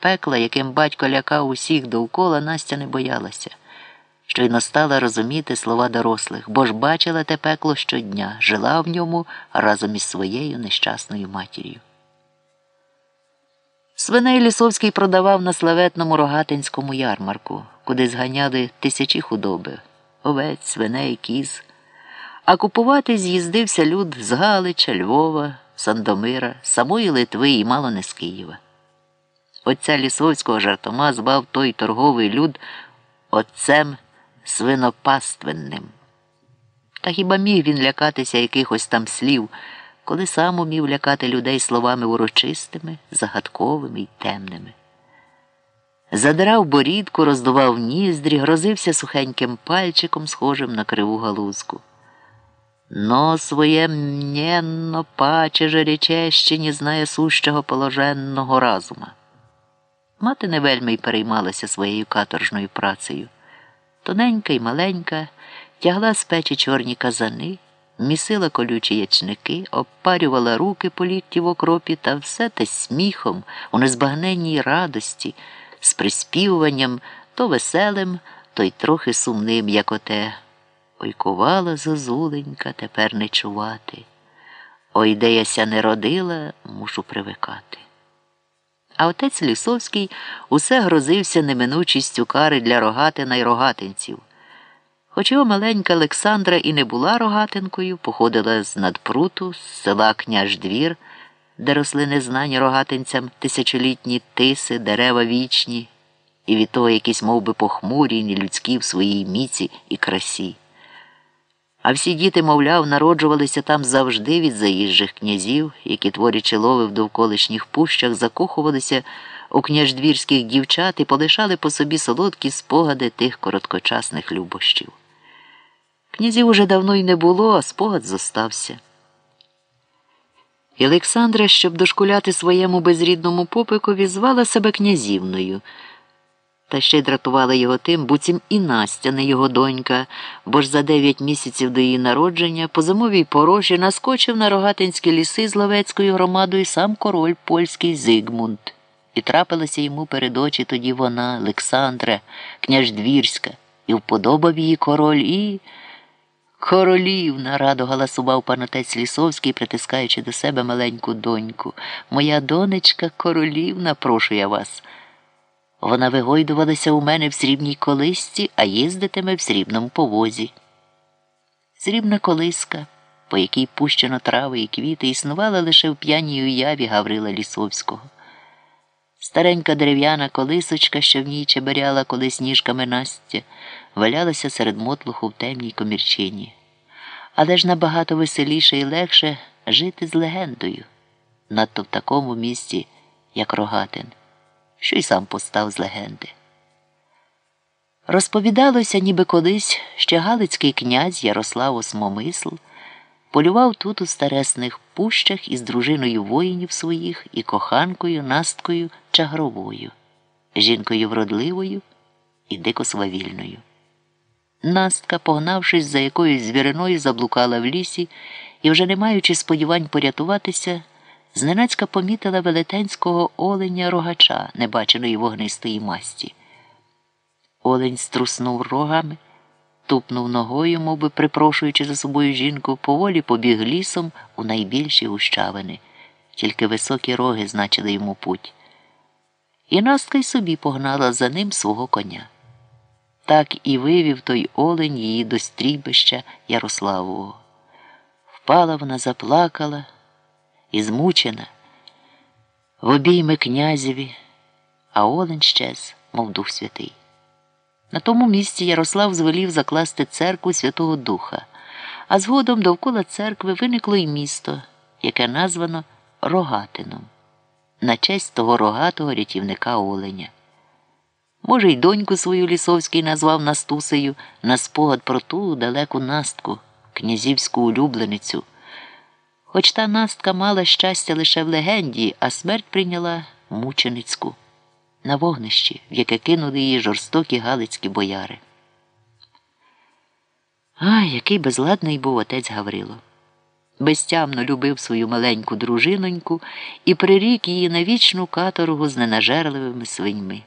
Пекла, яким батько лякав усіх довкола, Настя не боялася. Щойно стала розуміти слова дорослих, бо ж бачила те пекло щодня, жила в ньому разом із своєю нещасною матір'ю. Свиней Лісовський продавав на славетному рогатинському ярмарку, куди зганяли тисячі худоби овець, свиней, кіз. А купувати з'їздився люд з Галича, Львова, Сандомира, самої Литви і мало не з Києва. Отця Лісовського жартома звав той торговий люд отцем свинопаственним. Та хіба міг він лякатися якихось там слів, коли сам умів лякати людей словами урочистими, загадковими й темними? Задирав борідку, роздував ніздрі, грозився сухеньким пальчиком, схожим на криву галузку. Но своє мненно паче же речеще не знає сущого положенного разума. Мати не вельми й переймалася своєю каторжною працею. Тоненька й маленька, тягла з печі чорні казани, місила колючі ячники, обпарювала руки по лікті в окропі та все те сміхом, у незбагненній радості, з приспівуванням то веселим, то й трохи сумним, як оте. Ой кувала зозуленька, тепер не чувати. Ой, де яся не родила, мушу привикати. А отець Лісовський усе грозився неминучістю кари для рогатина й рогатинців. Хоч його маленька Олександра і не була рогатинкою, походила з надпруту, з села Княждвір, де росли незнані рогатинцям тисячолітні тиси, дерева вічні, і від того якісь мов би, похмурі, нелюдські в своїй міці і красі. А всі діти, мовляв, народжувалися там завжди від заїжджих князів, які, творячи лови в довколишніх пущах, закохувалися у княждвірських дівчат і полишали по собі солодкі спогади тих короткочасних любощів. Князів уже давно й не було, а спогад зостався. І Олександра, щоб дошкуляти своєму безрідному попикові, звала себе князівною. Та ще й дратувала його тим, буцім і Настя, не його донька, бо ж за дев'ять місяців до її народження по зимовій порожі наскочив на рогатинські ліси з Ловецькою громадою сам король польський Зигмунд. І трапилася йому перед очі тоді вона, Олександра, княждвірська, і вподобав її король і. Королівна, радо галасував панотець Лісовський, притискаючи до себе маленьку доньку. Моя донечка королівна, прошу я вас. Вона вигойдувалася у мене в срібній колисці, а їздитиме в срібному повозі. Срібна колиска, по якій пущено трави і квіти, існувала лише в п'яній уяві Гаврила Лісовського. Старенька дерев'яна колисочка, що в ній чеберяла колись ніжками Настя, валялася серед мотлуху в темній комірчині. Але ж набагато веселіше і легше жити з легендою, надто в такому місці, як Рогатин що й сам постав з легенди. Розповідалося, ніби колись ще Галицький князь Ярослав Осмомисл полював тут у старесних пущах із дружиною воїнів своїх і коханкою Насткою Чагровою, жінкою вродливою і дико свавільною. Настка, погнавшись за якоюсь звіриною, заблукала в лісі і, вже не маючи сподівань порятуватися, зненацька помітила велетенського оленя рогача, небаченої вогнистої масті. Олень струснув рогами, тупнув ногою, мов би припрошуючи за собою жінку, поволі побіг лісом у найбільші гущавини, тільки високі роги значили йому путь. І Настка й собі погнала за ним свого коня. Так і вивів той олень її до стрібища Ярославового. Впала вона, заплакала і змучена, в обійми князеві, а Олень щез, мов Дух Святий. На тому місці Ярослав звелів закласти церкву Святого Духа, а згодом довкола церкви виникло й місто, яке названо Рогатином, на честь того рогатого рятівника Оленя. Може, й доньку свою Лісовський назвав Настусею на спогад про ту далеку настку, князівську улюбленицю. Хоч та настка мала щастя лише в легенді, а смерть прийняла мученицьку на вогнищі, в яке кинули її жорстокі галицькі бояри. Ай, який безладний був отець Гаврило. безтямно любив свою маленьку дружиноньку і прирік її на вічну каторгу з ненажерливими свиньми.